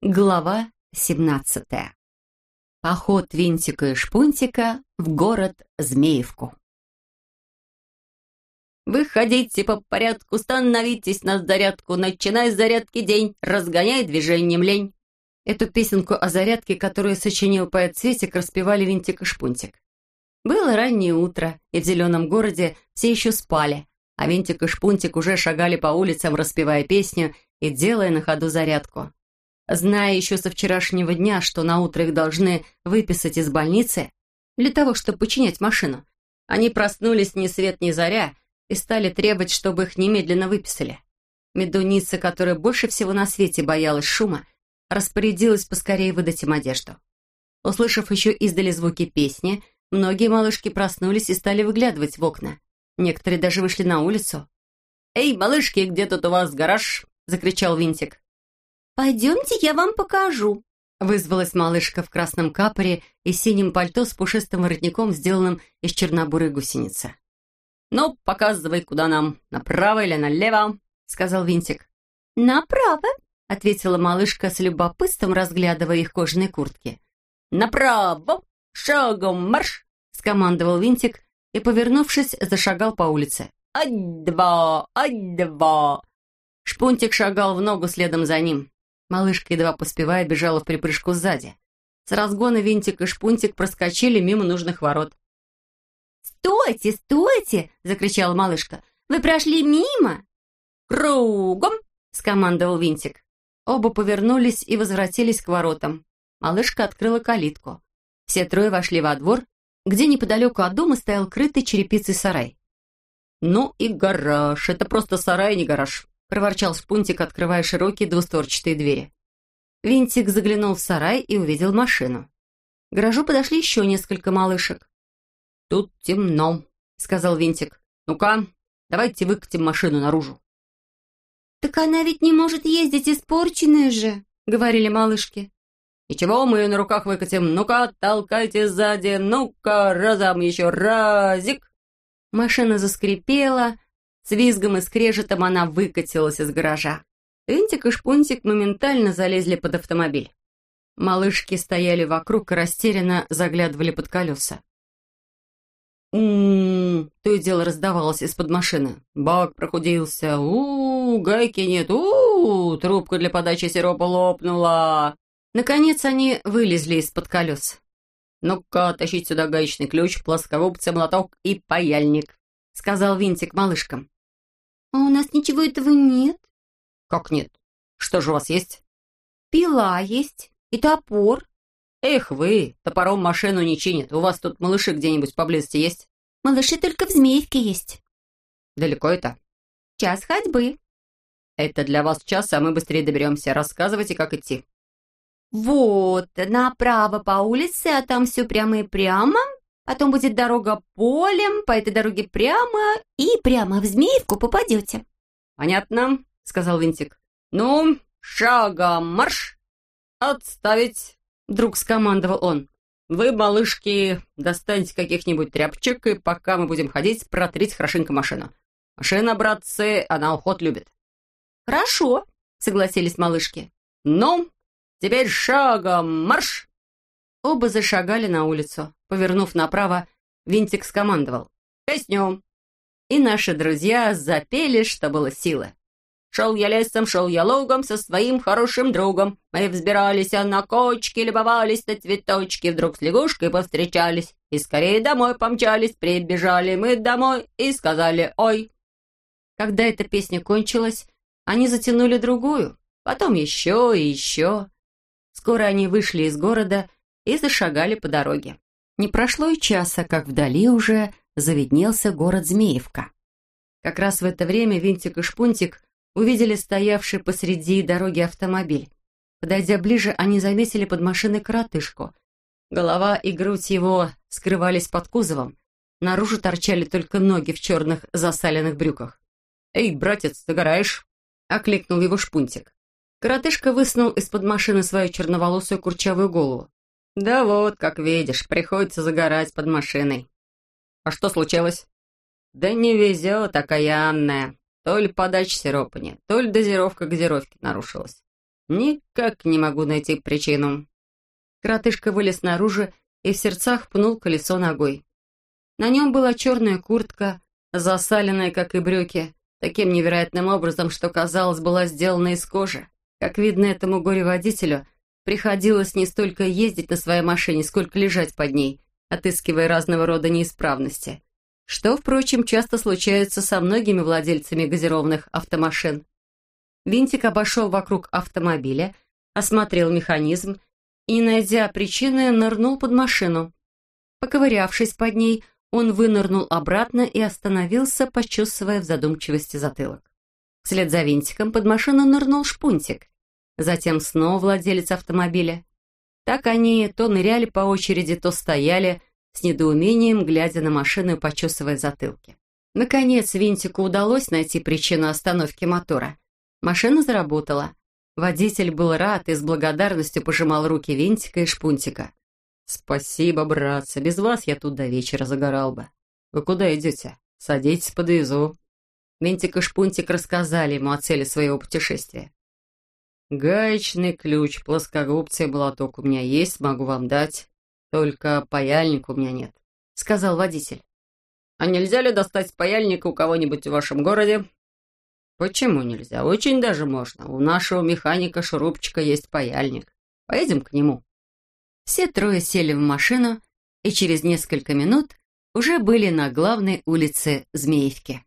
Глава 17. Поход Винтика и Шпунтика в город Змеевку. Выходите по порядку, становитесь на зарядку, начинай с зарядки день, разгоняй движением лень. Эту песенку о зарядке, которую сочинил поэт Светик, распевали Винтик и Шпунтик. Было раннее утро, и в зеленом городе все еще спали, а Винтик и Шпунтик уже шагали по улицам, распевая песню и делая на ходу зарядку. Зная еще со вчерашнего дня, что на утро их должны выписать из больницы для того, чтобы починять машину, они проснулись ни свет ни заря и стали требовать, чтобы их немедленно выписали. Медуница, которая больше всего на свете боялась шума, распорядилась поскорее выдать им одежду. Услышав еще издали звуки песни, многие малышки проснулись и стали выглядывать в окна. Некоторые даже вышли на улицу. «Эй, малышки, где тут у вас гараж?» — закричал Винтик. «Пойдемте, я вам покажу», — вызвалась малышка в красном капоре и синем пальто с пушистым воротником, сделанным из чернобурой гусеницы. «Ну, показывай, куда нам, направо или налево», — сказал Винтик. «Направо», — ответила малышка с любопытством, разглядывая их кожаные куртки. «Направо! Шагом марш!» — скомандовал Винтик и, повернувшись, зашагал по улице. «Ать-два! Ать-два!» Шпунтик шагал в ногу следом за ним. Малышка, едва поспевая, бежала в припрыжку сзади. С разгона Винтик и Шпунтик проскочили мимо нужных ворот. «Стойте, стойте!» — закричала малышка. «Вы прошли мимо!» «Кругом!» — скомандовал Винтик. Оба повернулись и возвратились к воротам. Малышка открыла калитку. Все трое вошли во двор, где неподалеку от дома стоял крытый черепицей сарай. «Ну и гараж! Это просто сарай, не гараж!» — проворчал Шпунтик, открывая широкие двустворчатые двери. Винтик заглянул в сарай и увидел машину. К гаражу подошли еще несколько малышек. «Тут темно», — сказал Винтик. «Ну-ка, давайте выкатим машину наружу». «Так она ведь не может ездить, испорченная же», — говорили малышки. «Ничего, мы ее на руках выкатим. Ну-ка, толкайте сзади. Ну-ка, разом еще разик». Машина заскрипела, с визгом и скрежетом она выкатилась из гаража. Винтик и Шпунтик моментально залезли под автомобиль. Малышки стояли вокруг и растерянно заглядывали под колеса. «У-у-у!» то и дело раздавалось из-под машины. «Бак прохудился! у-у-у! Гайки нет! у-у-у! Трубка для подачи сиропа лопнула!» Наконец они вылезли из-под колес. «Ну-ка, тащить сюда гаечный ключ, плоскогубцы, молоток и паяльник», — сказал Винтик малышкам. «А у нас ничего этого нет». «Как нет? Что же у вас есть?» «Пила есть и топор». «Эх вы, топором машину не чинят. У вас тут малыши где-нибудь поблизости есть?» «Малыши только в Змеевке есть». «Далеко это?» «Час ходьбы». «Это для вас час, а мы быстрее доберемся. Рассказывайте, как идти». «Вот, направо по улице, а там все прямо и прямо, Потом будет дорога полем, по этой дороге прямо, и прямо в Змеевку попадете». «Понятно», — сказал Винтик. «Ну, шагом марш! Отставить!» — вдруг скомандовал он. «Вы, малышки, достаньте каких-нибудь тряпочек, и пока мы будем ходить, протрите хорошенько машину. Машина, братцы, она уход любит». «Хорошо», — согласились малышки. «Ну, теперь шагом марш!» Оба зашагали на улицу. Повернув направо, Винтик скомандовал. «Песню!» И наши друзья запели, что было силы. Шел я лесом, шел я лугом со своим хорошим другом. Мы взбирались а на кочки, любовались на цветочки. Вдруг с лягушкой повстречались и скорее домой помчались. Прибежали мы домой и сказали «Ой!». Когда эта песня кончилась, они затянули другую, потом еще и еще. Скоро они вышли из города и зашагали по дороге. Не прошло и часа, как вдали уже заведнелся город Змеевка. Как раз в это время Винтик и Шпунтик увидели стоявший посреди дороги автомобиль. Подойдя ближе, они заметили под машиной коротышку. Голова и грудь его скрывались под кузовом. Наружу торчали только ноги в черных засаленных брюках. «Эй, братец, догораешь?» — окликнул его Шпунтик. Коротышка высунул из-под машины свою черноволосую курчавую голову. «Да вот, как видишь, приходится загорать под машиной». «А что случилось?» «Да не везет, окаянная. То ли подача сиропа нет, то ли дозировка газировки нарушилась. Никак не могу найти причину». Коротышка вылез наружу и в сердцах пнул колесо ногой. На нем была черная куртка, засаленная, как и брюки, таким невероятным образом, что, казалось, была сделана из кожи. Как видно, этому горе-водителю приходилось не столько ездить на своей машине, сколько лежать под ней, отыскивая разного рода неисправности. Что, впрочем, часто случается со многими владельцами газированных автомашин. Винтик обошел вокруг автомобиля, осмотрел механизм и, найдя причины, нырнул под машину. Поковырявшись под ней, он вынырнул обратно и остановился, почесывая в задумчивости затылок. Вслед за винтиком под машину нырнул шпунтик. Затем снова владелец автомобиля. Так они то ныряли по очереди, то стояли, с недоумением глядя на машину и почесывая затылки. Наконец, винтику удалось найти причину остановки мотора. Машина заработала. Водитель был рад и с благодарностью пожимал руки винтика и шпунтика. «Спасибо, братцы, без вас я тут до вечера загорал бы. Вы куда идете? Садитесь, подвезу». Винтик и Шпунтик рассказали ему о цели своего путешествия. «Гаечный ключ, плоскогубцы и молоток у меня есть, могу вам дать. Только паяльника у меня нет», — сказал водитель. «А нельзя ли достать паяльник у кого-нибудь в вашем городе?» «Почему нельзя? Очень даже можно. У нашего механика-шурупчика есть паяльник. Поедем к нему». Все трое сели в машину и через несколько минут уже были на главной улице Змеевки.